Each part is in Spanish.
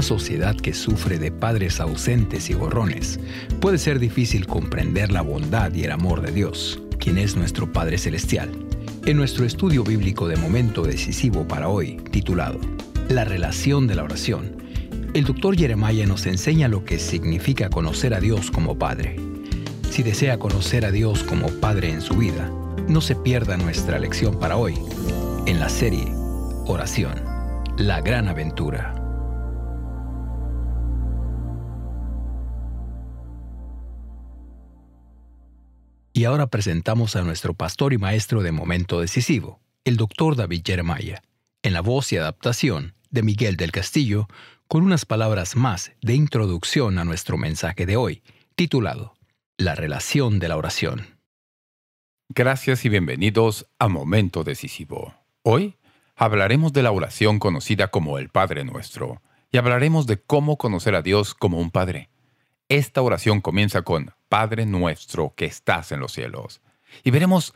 una sociedad que sufre de padres ausentes y gorrones, puede ser difícil comprender la bondad y el amor de Dios, quien es nuestro Padre Celestial. En nuestro estudio bíblico de momento decisivo para hoy, titulado La relación de la oración, el doctor Jeremiah nos enseña lo que significa conocer a Dios como Padre. Si desea conocer a Dios como Padre en su vida, no se pierda nuestra lección para hoy, en la serie Oración, la gran aventura. Y ahora presentamos a nuestro pastor y maestro de momento decisivo, el doctor David Jeremiah, en la voz y adaptación de Miguel del Castillo, con unas palabras más de introducción a nuestro mensaje de hoy, titulado La relación de la oración. Gracias y bienvenidos a Momento Decisivo. Hoy hablaremos de la oración conocida como el Padre Nuestro, y hablaremos de cómo conocer a Dios como un Padre. Esta oración comienza con Padre nuestro que estás en los cielos. Y veremos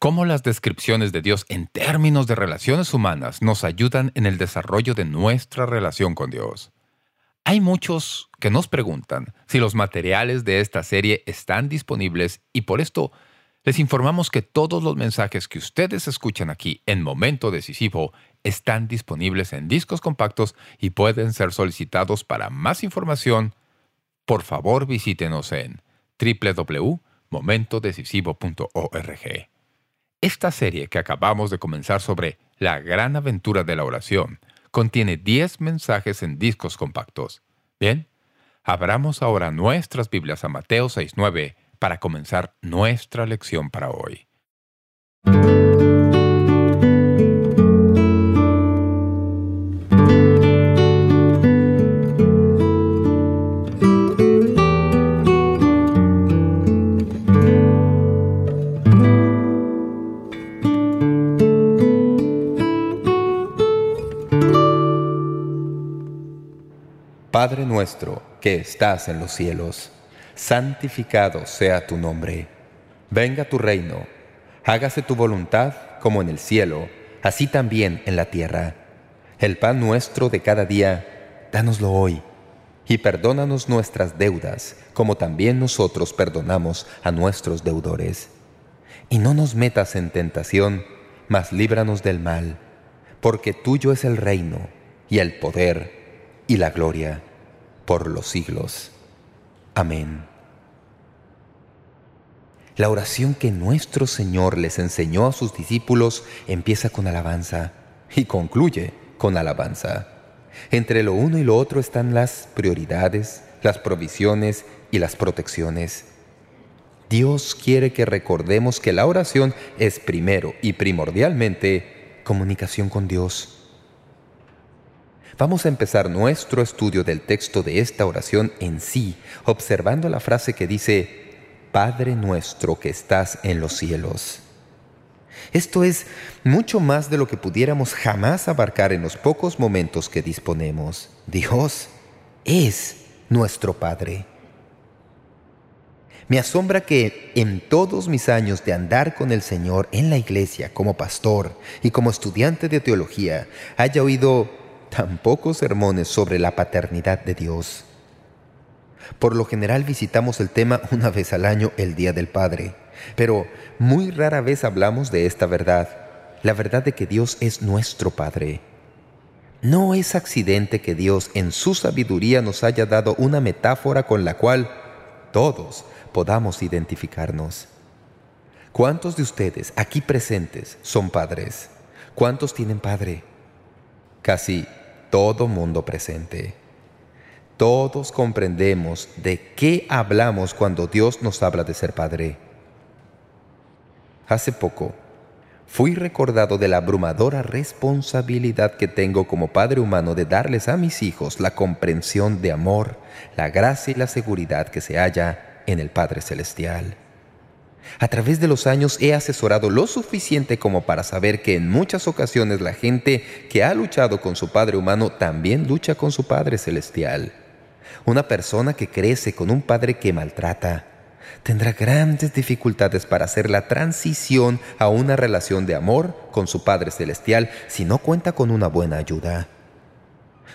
cómo las descripciones de Dios en términos de relaciones humanas nos ayudan en el desarrollo de nuestra relación con Dios. Hay muchos que nos preguntan si los materiales de esta serie están disponibles y por esto les informamos que todos los mensajes que ustedes escuchan aquí en Momento Decisivo están disponibles en discos compactos y pueden ser solicitados para más información por favor visítenos en www.momentodecisivo.org. Esta serie que acabamos de comenzar sobre la gran aventura de la oración contiene 10 mensajes en discos compactos. Bien, abramos ahora nuestras Biblias a Mateo 6.9 para comenzar nuestra lección para hoy. Padre nuestro que estás en los cielos, santificado sea tu nombre. Venga tu reino, hágase tu voluntad como en el cielo, así también en la tierra. El pan nuestro de cada día, dánoslo hoy, y perdónanos nuestras deudas, como también nosotros perdonamos a nuestros deudores. Y no nos metas en tentación, mas líbranos del mal, porque tuyo es el reino, y el poder, y la gloria, por los siglos. Amén. La oración que nuestro Señor les enseñó a sus discípulos empieza con alabanza y concluye con alabanza. Entre lo uno y lo otro están las prioridades, las provisiones y las protecciones. Dios quiere que recordemos que la oración es primero y primordialmente comunicación con Dios. Vamos a empezar nuestro estudio del texto de esta oración en sí, observando la frase que dice, Padre nuestro que estás en los cielos. Esto es mucho más de lo que pudiéramos jamás abarcar en los pocos momentos que disponemos. Dios es nuestro Padre. Me asombra que en todos mis años de andar con el Señor en la iglesia como pastor y como estudiante de teología haya oído tan pocos sermones sobre la paternidad de Dios. Por lo general visitamos el tema una vez al año el Día del Padre, pero muy rara vez hablamos de esta verdad, la verdad de que Dios es nuestro Padre. No es accidente que Dios en su sabiduría nos haya dado una metáfora con la cual todos podamos identificarnos. ¿Cuántos de ustedes aquí presentes son padres? ¿Cuántos tienen padre? Casi todo mundo presente. Todos comprendemos de qué hablamos cuando Dios nos habla de ser Padre. Hace poco, fui recordado de la abrumadora responsabilidad que tengo como Padre humano de darles a mis hijos la comprensión de amor, la gracia y la seguridad que se halla en el Padre Celestial. A través de los años he asesorado lo suficiente como para saber que en muchas ocasiones la gente que ha luchado con su Padre humano también lucha con su Padre celestial. Una persona que crece con un Padre que maltrata tendrá grandes dificultades para hacer la transición a una relación de amor con su Padre celestial si no cuenta con una buena ayuda.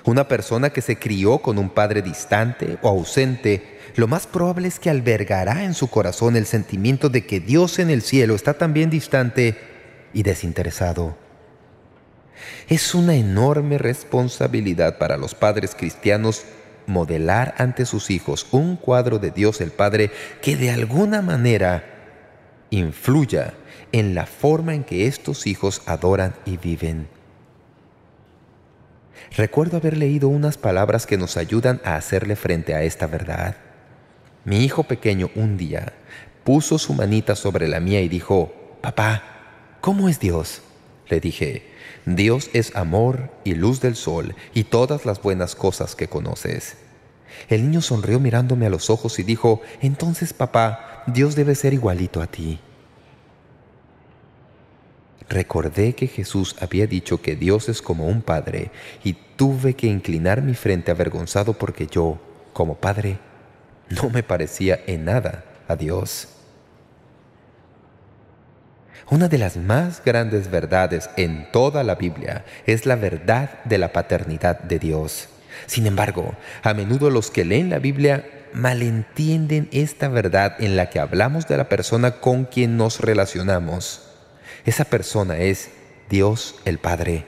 Una persona que se crió con un padre distante o ausente, lo más probable es que albergará en su corazón el sentimiento de que Dios en el cielo está también distante y desinteresado. Es una enorme responsabilidad para los padres cristianos modelar ante sus hijos un cuadro de Dios el Padre que de alguna manera influya en la forma en que estos hijos adoran y viven. Recuerdo haber leído unas palabras que nos ayudan a hacerle frente a esta verdad. Mi hijo pequeño un día puso su manita sobre la mía y dijo, «Papá, ¿cómo es Dios?» Le dije, «Dios es amor y luz del sol y todas las buenas cosas que conoces». El niño sonrió mirándome a los ojos y dijo, «Entonces, papá, Dios debe ser igualito a ti». Recordé que Jesús había dicho que Dios es como un padre y tuve que inclinar mi frente avergonzado porque yo, como padre, no me parecía en nada a Dios. Una de las más grandes verdades en toda la Biblia es la verdad de la paternidad de Dios. Sin embargo, a menudo los que leen la Biblia malentienden esta verdad en la que hablamos de la persona con quien nos relacionamos. Esa persona es Dios el Padre.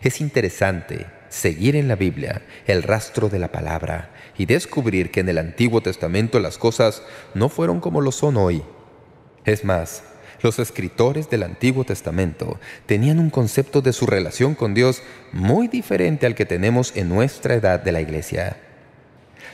Es interesante seguir en la Biblia el rastro de la palabra y descubrir que en el Antiguo Testamento las cosas no fueron como lo son hoy. Es más, los escritores del Antiguo Testamento tenían un concepto de su relación con Dios muy diferente al que tenemos en nuestra edad de la Iglesia.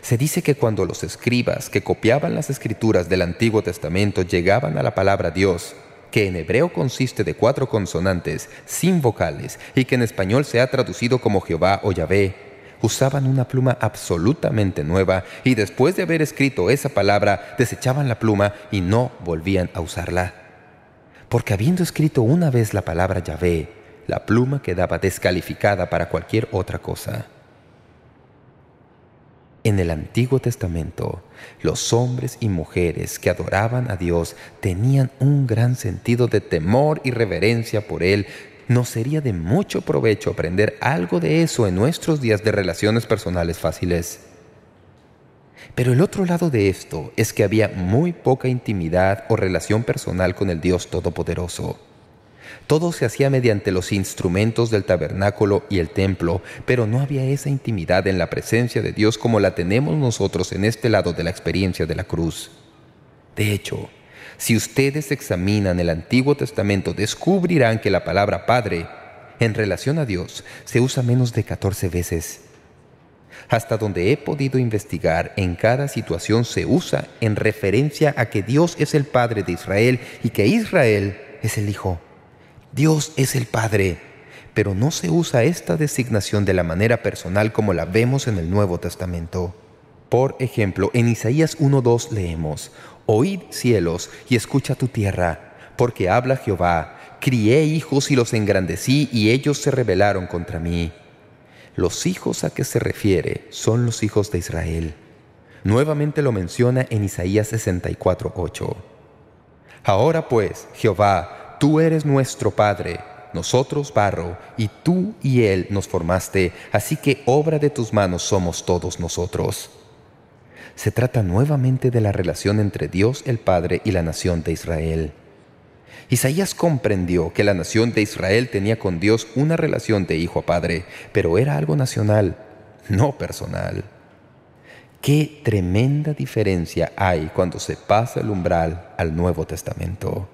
Se dice que cuando los escribas que copiaban las escrituras del Antiguo Testamento llegaban a la palabra Dios, que en hebreo consiste de cuatro consonantes sin vocales y que en español se ha traducido como Jehová o Yahvé, usaban una pluma absolutamente nueva y después de haber escrito esa palabra desechaban la pluma y no volvían a usarla. Porque habiendo escrito una vez la palabra Yahvé, la pluma quedaba descalificada para cualquier otra cosa. En el Antiguo Testamento, los hombres y mujeres que adoraban a Dios tenían un gran sentido de temor y reverencia por Él. Nos sería de mucho provecho aprender algo de eso en nuestros días de relaciones personales fáciles. Pero el otro lado de esto es que había muy poca intimidad o relación personal con el Dios Todopoderoso. Todo se hacía mediante los instrumentos del tabernáculo y el templo, pero no había esa intimidad en la presencia de Dios como la tenemos nosotros en este lado de la experiencia de la cruz. De hecho, si ustedes examinan el Antiguo Testamento, descubrirán que la palabra Padre, en relación a Dios, se usa menos de 14 veces. Hasta donde he podido investigar, en cada situación se usa en referencia a que Dios es el Padre de Israel y que Israel es el Hijo. Dios es el Padre, pero no se usa esta designación de la manera personal como la vemos en el Nuevo Testamento. Por ejemplo, en Isaías 1.2 leemos, «Oíd cielos y escucha tu tierra, porque habla Jehová, crié hijos y los engrandecí y ellos se rebelaron contra mí». Los hijos a que se refiere son los hijos de Israel. Nuevamente lo menciona en Isaías 64.8. Ahora pues, Jehová, Tú eres nuestro Padre, nosotros barro, y tú y Él nos formaste, así que obra de tus manos somos todos nosotros. Se trata nuevamente de la relación entre Dios el Padre y la nación de Israel. Isaías comprendió que la nación de Israel tenía con Dios una relación de hijo a padre, pero era algo nacional, no personal. Qué tremenda diferencia hay cuando se pasa el umbral al Nuevo Testamento.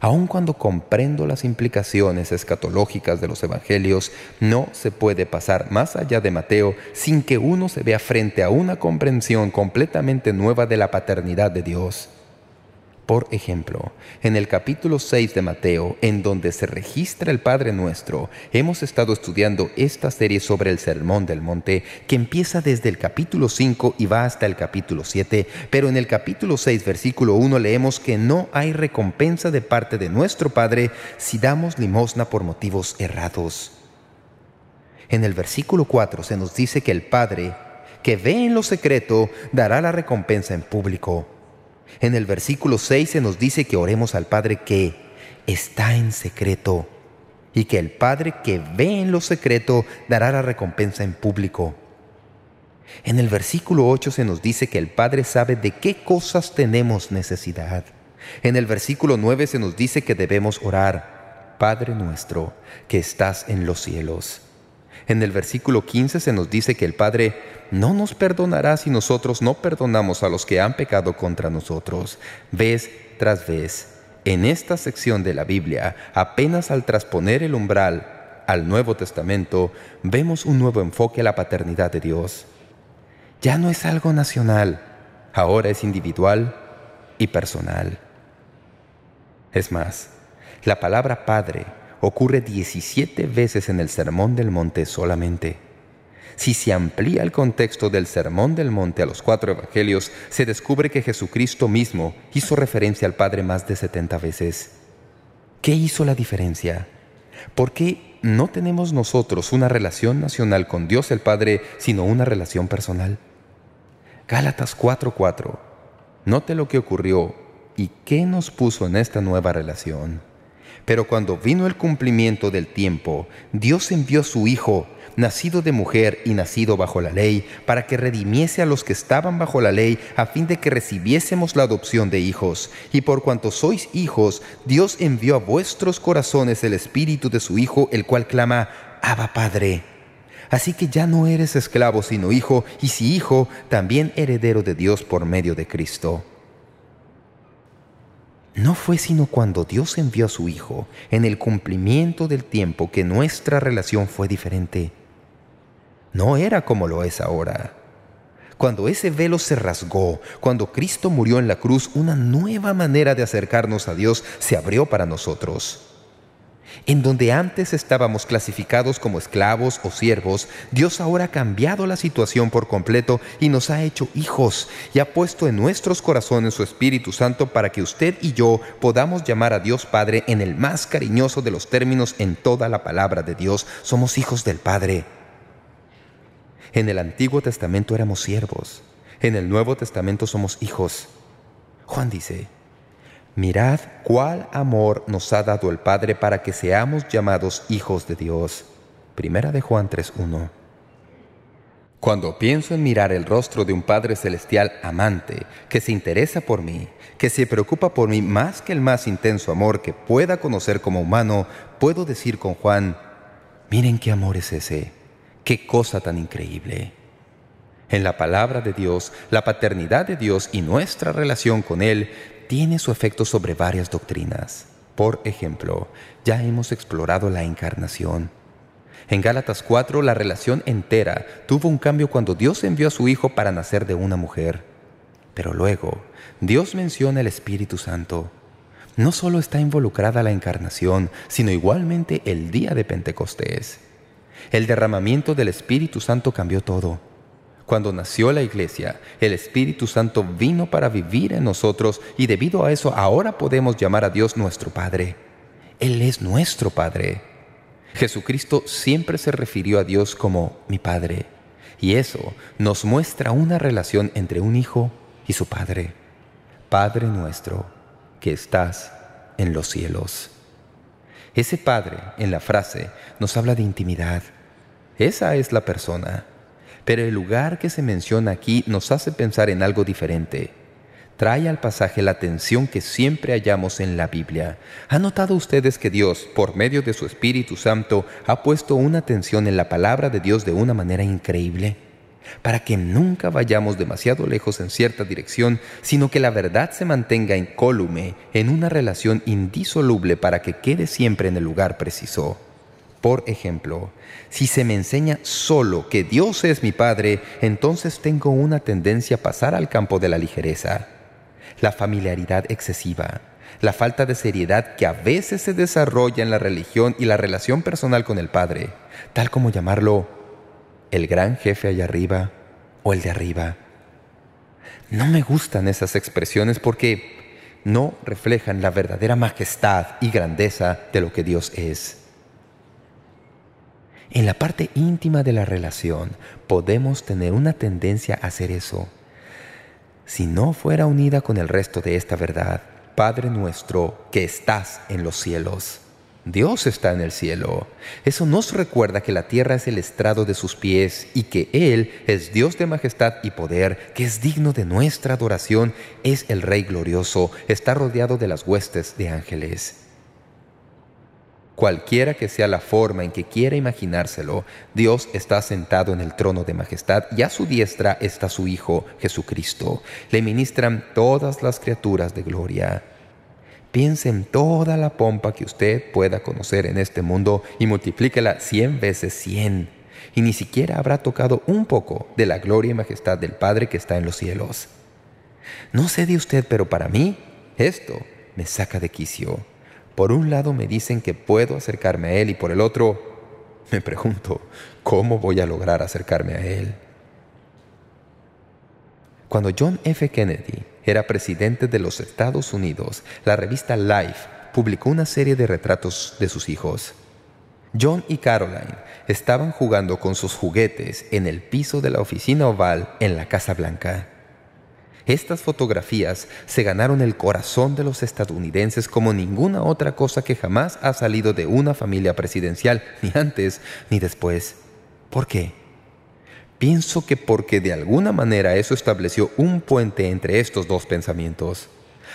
Aun cuando comprendo las implicaciones escatológicas de los evangelios, no se puede pasar más allá de Mateo sin que uno se vea frente a una comprensión completamente nueva de la paternidad de Dios. Por ejemplo, en el capítulo 6 de Mateo, en donde se registra el Padre Nuestro, hemos estado estudiando esta serie sobre el Sermón del Monte, que empieza desde el capítulo 5 y va hasta el capítulo 7, pero en el capítulo 6, versículo 1, leemos que no hay recompensa de parte de nuestro Padre si damos limosna por motivos errados. En el versículo 4 se nos dice que el Padre, que ve en lo secreto, dará la recompensa en público. En el versículo 6 se nos dice que oremos al Padre que está en secreto. y que el Padre que ve en lo secreto dará la recompensa en público. En el versículo 8 se nos dice que el Padre sabe de qué cosas tenemos necesidad. En el versículo 9 se nos dice que debemos orar, Padre nuestro, que estás en los cielos. En el versículo 15 se nos dice que el Padre no nos perdonará si nosotros no perdonamos a los que han pecado contra nosotros, vez tras vez. En esta sección de la Biblia, apenas al trasponer el umbral al Nuevo Testamento, vemos un nuevo enfoque a la paternidad de Dios. Ya no es algo nacional, ahora es individual y personal. Es más, la palabra Padre ocurre 17 veces en el Sermón del Monte solamente. Si se amplía el contexto del Sermón del Monte a los cuatro evangelios, se descubre que Jesucristo mismo hizo referencia al Padre más de 70 veces. ¿Qué hizo la diferencia? ¿Por qué no tenemos nosotros una relación nacional con Dios el Padre, sino una relación personal? Gálatas 4.4 Note lo que ocurrió y qué nos puso en esta nueva relación. Pero cuando vino el cumplimiento del tiempo, Dios envió a su Hijo, nacido de mujer y nacido bajo la ley, para que redimiese a los que estaban bajo la ley, a fin de que recibiésemos la adopción de hijos. Y por cuanto sois hijos, Dios envió a vuestros corazones el Espíritu de su Hijo, el cual clama, Abba Padre. Así que ya no eres esclavo sino hijo, y si hijo, también heredero de Dios por medio de Cristo. No fue sino cuando Dios envió a su Hijo, en el cumplimiento del tiempo, que nuestra relación fue diferente. No era como lo es ahora. Cuando ese velo se rasgó, cuando Cristo murió en la cruz, una nueva manera de acercarnos a Dios se abrió para nosotros. En donde antes estábamos clasificados como esclavos o siervos, Dios ahora ha cambiado la situación por completo y nos ha hecho hijos y ha puesto en nuestros corazones su Espíritu Santo para que usted y yo podamos llamar a Dios Padre en el más cariñoso de los términos en toda la palabra de Dios. Somos hijos del Padre. En el Antiguo Testamento éramos siervos. En el Nuevo Testamento somos hijos. Juan dice, Mirad cuál amor nos ha dado el Padre para que seamos llamados hijos de Dios. Primera de Juan 3.1 Cuando pienso en mirar el rostro de un Padre Celestial amante, que se interesa por mí, que se preocupa por mí más que el más intenso amor que pueda conocer como humano, puedo decir con Juan, miren qué amor es ese, qué cosa tan increíble. En la palabra de Dios, la paternidad de Dios y nuestra relación con Él tiene su efecto sobre varias doctrinas. Por ejemplo, ya hemos explorado la encarnación. En Gálatas 4, la relación entera tuvo un cambio cuando Dios envió a su Hijo para nacer de una mujer. Pero luego, Dios menciona el Espíritu Santo. No solo está involucrada la encarnación, sino igualmente el día de Pentecostés. El derramamiento del Espíritu Santo cambió todo. Cuando nació la iglesia, el Espíritu Santo vino para vivir en nosotros y debido a eso ahora podemos llamar a Dios nuestro Padre. Él es nuestro Padre. Jesucristo siempre se refirió a Dios como mi Padre. Y eso nos muestra una relación entre un hijo y su Padre. Padre nuestro, que estás en los cielos. Ese Padre, en la frase, nos habla de intimidad. Esa es la persona. Pero el lugar que se menciona aquí nos hace pensar en algo diferente. Trae al pasaje la atención que siempre hallamos en la Biblia. ¿Han notado ustedes que Dios, por medio de su Espíritu Santo, ha puesto una atención en la palabra de Dios de una manera increíble? Para que nunca vayamos demasiado lejos en cierta dirección, sino que la verdad se mantenga incólume, en una relación indisoluble para que quede siempre en el lugar preciso. Por ejemplo, si se me enseña solo que Dios es mi Padre, entonces tengo una tendencia a pasar al campo de la ligereza, la familiaridad excesiva, la falta de seriedad que a veces se desarrolla en la religión y la relación personal con el Padre, tal como llamarlo el gran jefe allá arriba o el de arriba. No me gustan esas expresiones porque no reflejan la verdadera majestad y grandeza de lo que Dios es. En la parte íntima de la relación podemos tener una tendencia a hacer eso. Si no fuera unida con el resto de esta verdad, Padre nuestro que estás en los cielos. Dios está en el cielo. Eso nos recuerda que la tierra es el estrado de sus pies y que Él es Dios de majestad y poder, que es digno de nuestra adoración, es el Rey glorioso, está rodeado de las huestes de ángeles. Cualquiera que sea la forma en que quiera imaginárselo, Dios está sentado en el trono de majestad y a su diestra está su Hijo, Jesucristo. Le ministran todas las criaturas de gloria. Piense en toda la pompa que usted pueda conocer en este mundo y multiplíquela cien veces cien. Y ni siquiera habrá tocado un poco de la gloria y majestad del Padre que está en los cielos. No sé de usted, pero para mí esto me saca de quicio. Por un lado me dicen que puedo acercarme a Él y por el otro me pregunto, ¿cómo voy a lograr acercarme a Él? Cuando John F. Kennedy era presidente de los Estados Unidos, la revista Life publicó una serie de retratos de sus hijos. John y Caroline estaban jugando con sus juguetes en el piso de la oficina oval en la Casa Blanca. Estas fotografías se ganaron el corazón de los estadounidenses como ninguna otra cosa que jamás ha salido de una familia presidencial, ni antes ni después. ¿Por qué? Pienso que porque de alguna manera eso estableció un puente entre estos dos pensamientos.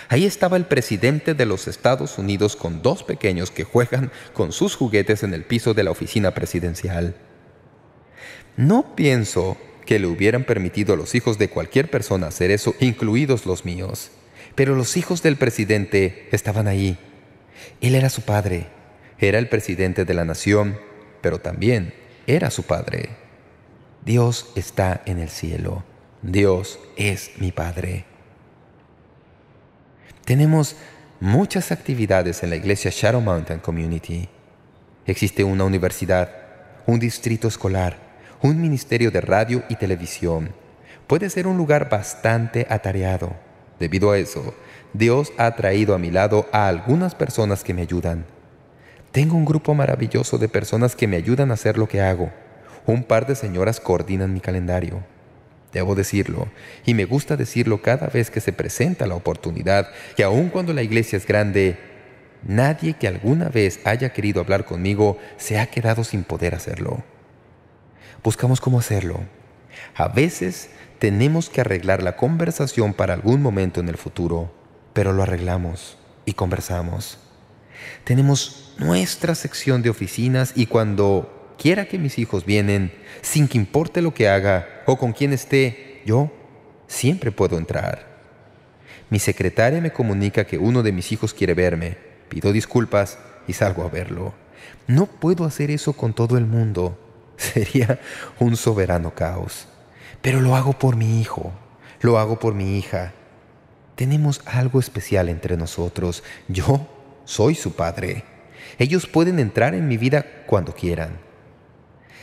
Ahí estaba el presidente de los Estados Unidos con dos pequeños que juegan con sus juguetes en el piso de la oficina presidencial. No pienso que le hubieran permitido a los hijos de cualquier persona hacer eso, incluidos los míos. Pero los hijos del presidente estaban ahí. Él era su padre. Era el presidente de la nación, pero también era su padre. Dios está en el cielo. Dios es mi Padre. Tenemos muchas actividades en la iglesia Shadow Mountain Community. Existe una universidad, un distrito escolar, un ministerio de radio y televisión. Puede ser un lugar bastante atareado. Debido a eso, Dios ha traído a mi lado a algunas personas que me ayudan. Tengo un grupo maravilloso de personas que me ayudan a hacer lo que hago. Un par de señoras coordinan mi calendario. Debo decirlo, y me gusta decirlo cada vez que se presenta la oportunidad, que aun cuando la iglesia es grande, nadie que alguna vez haya querido hablar conmigo se ha quedado sin poder hacerlo. Buscamos cómo hacerlo. A veces tenemos que arreglar la conversación para algún momento en el futuro, pero lo arreglamos y conversamos. Tenemos nuestra sección de oficinas y cuando quiera que mis hijos vienen, sin que importe lo que haga o con quién esté, yo siempre puedo entrar. Mi secretaria me comunica que uno de mis hijos quiere verme. Pido disculpas y salgo a verlo. No puedo hacer eso con todo el mundo. Sería un soberano caos. Pero lo hago por mi hijo. Lo hago por mi hija. Tenemos algo especial entre nosotros. Yo soy su padre. Ellos pueden entrar en mi vida cuando quieran.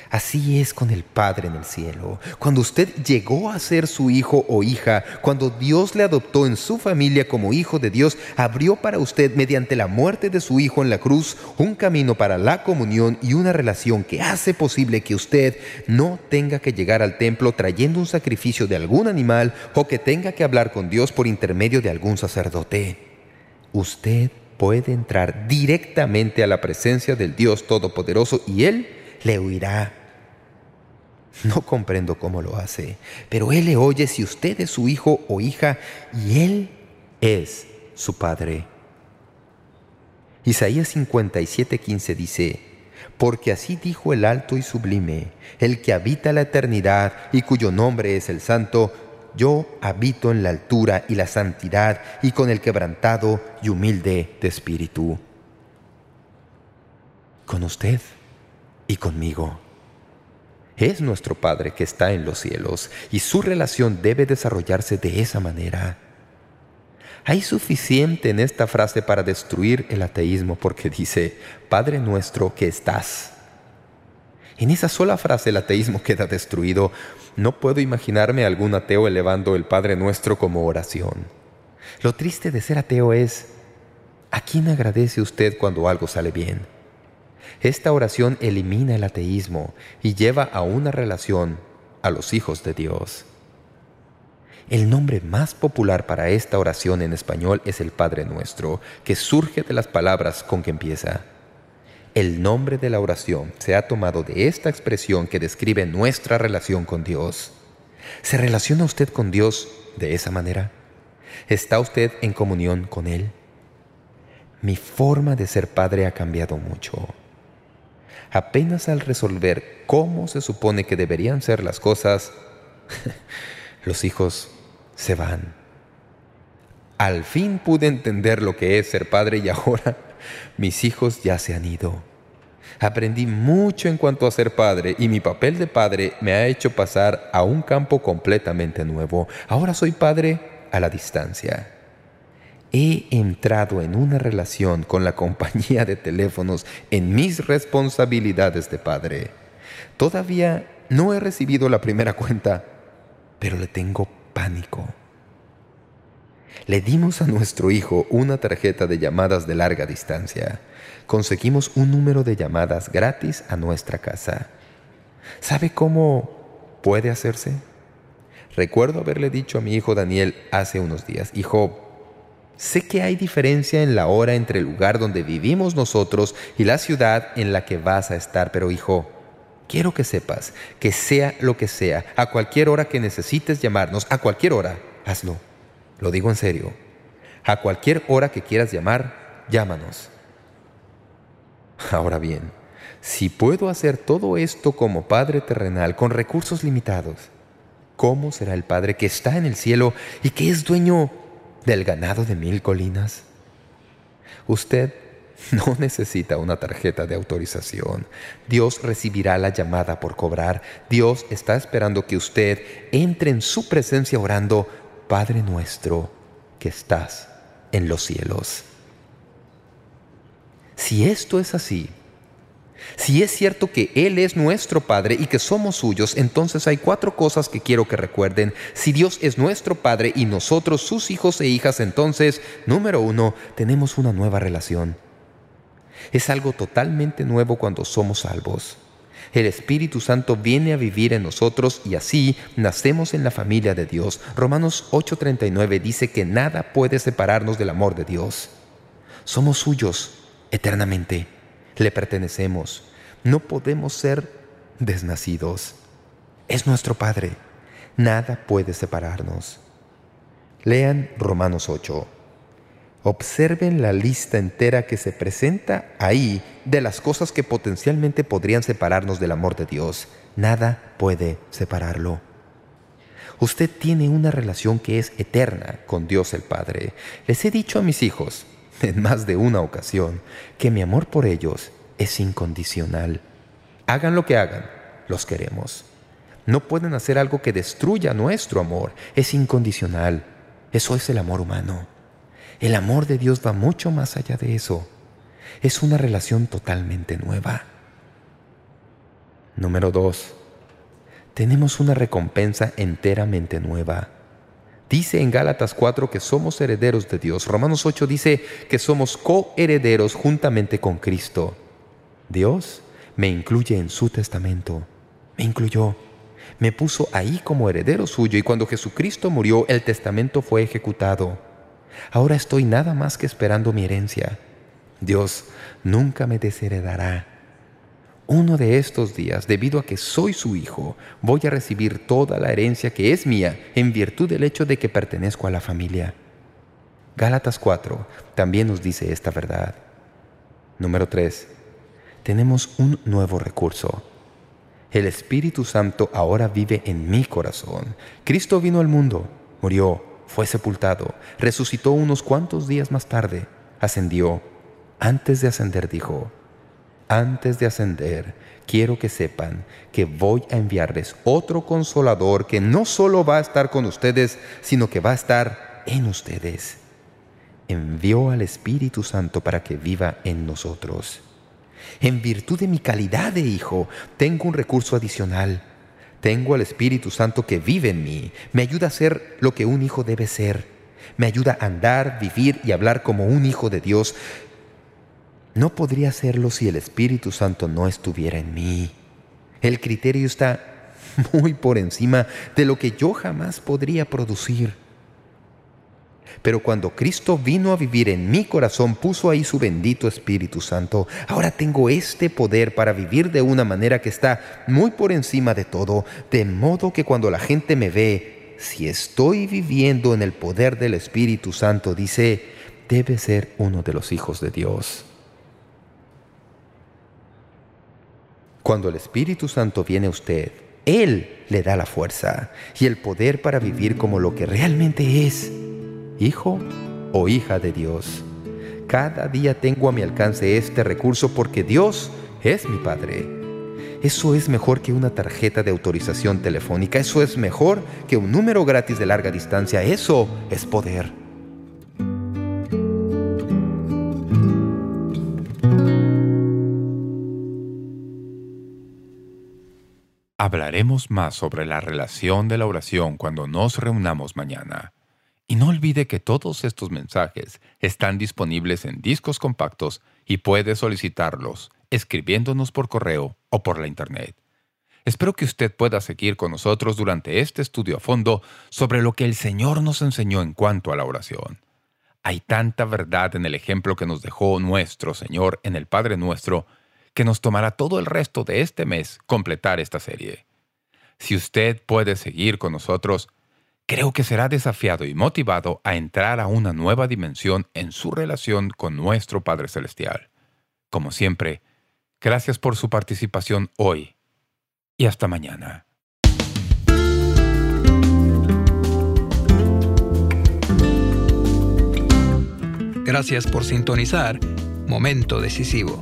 Así es con el Padre en el cielo. Cuando usted llegó a ser su hijo o hija, cuando Dios le adoptó en su familia como hijo de Dios, abrió para usted, mediante la muerte de su hijo en la cruz, un camino para la comunión y una relación que hace posible que usted no tenga que llegar al templo trayendo un sacrificio de algún animal o que tenga que hablar con Dios por intermedio de algún sacerdote. Usted puede entrar directamente a la presencia del Dios Todopoderoso y Él le oirá. No comprendo cómo lo hace, pero Él le oye si usted es su hijo o hija y Él es su Padre. Isaías 57:15 dice, Porque así dijo el alto y sublime, el que habita la eternidad y cuyo nombre es el Santo, yo habito en la altura y la santidad y con el quebrantado y humilde de espíritu. Con usted y conmigo. Es nuestro Padre que está en los cielos y su relación debe desarrollarse de esa manera. Hay suficiente en esta frase para destruir el ateísmo porque dice, Padre nuestro que estás. En esa sola frase el ateísmo queda destruido. No puedo imaginarme algún ateo elevando el Padre nuestro como oración. Lo triste de ser ateo es, ¿a quién agradece usted cuando algo sale bien? Esta oración elimina el ateísmo y lleva a una relación a los hijos de Dios. El nombre más popular para esta oración en español es el Padre Nuestro, que surge de las palabras con que empieza. El nombre de la oración se ha tomado de esta expresión que describe nuestra relación con Dios. ¿Se relaciona usted con Dios de esa manera? ¿Está usted en comunión con Él? Mi forma de ser padre ha cambiado mucho. Apenas al resolver cómo se supone que deberían ser las cosas, los hijos se van. Al fin pude entender lo que es ser padre y ahora mis hijos ya se han ido. Aprendí mucho en cuanto a ser padre y mi papel de padre me ha hecho pasar a un campo completamente nuevo. Ahora soy padre a la distancia. He entrado en una relación con la compañía de teléfonos en mis responsabilidades de padre. Todavía no he recibido la primera cuenta, pero le tengo pánico. Le dimos a nuestro hijo una tarjeta de llamadas de larga distancia. Conseguimos un número de llamadas gratis a nuestra casa. ¿Sabe cómo puede hacerse? Recuerdo haberle dicho a mi hijo Daniel hace unos días, «Hijo, sé que hay diferencia en la hora entre el lugar donde vivimos nosotros y la ciudad en la que vas a estar, pero hijo, quiero que sepas que sea lo que sea, a cualquier hora que necesites llamarnos, a cualquier hora, hazlo. Lo digo en serio. A cualquier hora que quieras llamar, llámanos. Ahora bien, si puedo hacer todo esto como Padre terrenal con recursos limitados, ¿cómo será el Padre que está en el cielo y que es dueño del ganado de mil colinas? Usted no necesita una tarjeta de autorización. Dios recibirá la llamada por cobrar. Dios está esperando que usted entre en su presencia orando Padre nuestro que estás en los cielos. Si esto es así, si es cierto que Él es nuestro Padre y que somos suyos, entonces hay cuatro cosas que quiero que recuerden. Si Dios es nuestro Padre y nosotros sus hijos e hijas, entonces, número uno, tenemos una nueva relación. Es algo totalmente nuevo cuando somos salvos. El Espíritu Santo viene a vivir en nosotros y así nacemos en la familia de Dios. Romanos 8.39 dice que nada puede separarnos del amor de Dios. Somos suyos eternamente. Le pertenecemos. No podemos ser desnacidos. Es nuestro Padre. Nada puede separarnos. Lean Romanos 8. Observen la lista entera que se presenta ahí de las cosas que potencialmente podrían separarnos del amor de Dios. Nada puede separarlo. Usted tiene una relación que es eterna con Dios el Padre. Les he dicho a mis hijos, en más de una ocasión, que mi amor por ellos es incondicional. Hagan lo que hagan, los queremos. No pueden hacer algo que destruya nuestro amor. Es incondicional. Eso es el amor humano. El amor de Dios va mucho más allá de eso. Es una relación totalmente nueva. Número 2. Tenemos una recompensa enteramente nueva. Dice en Gálatas 4 que somos herederos de Dios. Romanos 8 dice que somos coherederos juntamente con Cristo. Dios me incluye en su testamento. Me incluyó. Me puso ahí como heredero suyo y cuando Jesucristo murió el testamento fue ejecutado. Ahora estoy nada más que esperando mi herencia. Dios nunca me desheredará. Uno de estos días, debido a que soy su hijo, voy a recibir toda la herencia que es mía en virtud del hecho de que pertenezco a la familia. Gálatas 4 también nos dice esta verdad. Número 3. Tenemos un nuevo recurso. El Espíritu Santo ahora vive en mi corazón. Cristo vino al mundo, murió, fue sepultado, resucitó unos cuantos días más tarde, ascendió. Antes de ascender dijo, «Antes de ascender, quiero que sepan que voy a enviarles otro Consolador que no solo va a estar con ustedes, sino que va a estar en ustedes». Envió al Espíritu Santo para que viva en nosotros. En virtud de mi calidad de hijo, tengo un recurso adicional – tengo al Espíritu Santo que vive en mí. Me ayuda a ser lo que un hijo debe ser. Me ayuda a andar, vivir y hablar como un hijo de Dios. No podría hacerlo si el Espíritu Santo no estuviera en mí. El criterio está muy por encima de lo que yo jamás podría producir. Pero cuando Cristo vino a vivir en mi corazón, puso ahí su bendito Espíritu Santo. Ahora tengo este poder para vivir de una manera que está muy por encima de todo, de modo que cuando la gente me ve, si estoy viviendo en el poder del Espíritu Santo, dice, debe ser uno de los hijos de Dios. Cuando el Espíritu Santo viene a usted, Él le da la fuerza y el poder para vivir como lo que realmente es, hijo o hija de Dios. Cada día tengo a mi alcance este recurso porque Dios es mi Padre. Eso es mejor que una tarjeta de autorización telefónica. Eso es mejor que un número gratis de larga distancia. Eso es poder. Hablaremos más sobre la relación de la oración cuando nos reunamos mañana. Y no olvide que todos estos mensajes están disponibles en discos compactos y puede solicitarlos escribiéndonos por correo o por la Internet. Espero que usted pueda seguir con nosotros durante este estudio a fondo sobre lo que el Señor nos enseñó en cuanto a la oración. Hay tanta verdad en el ejemplo que nos dejó nuestro Señor en el Padre Nuestro que nos tomará todo el resto de este mes completar esta serie. Si usted puede seguir con nosotros, creo que será desafiado y motivado a entrar a una nueva dimensión en su relación con nuestro Padre Celestial. Como siempre, gracias por su participación hoy y hasta mañana. Gracias por sintonizar Momento Decisivo.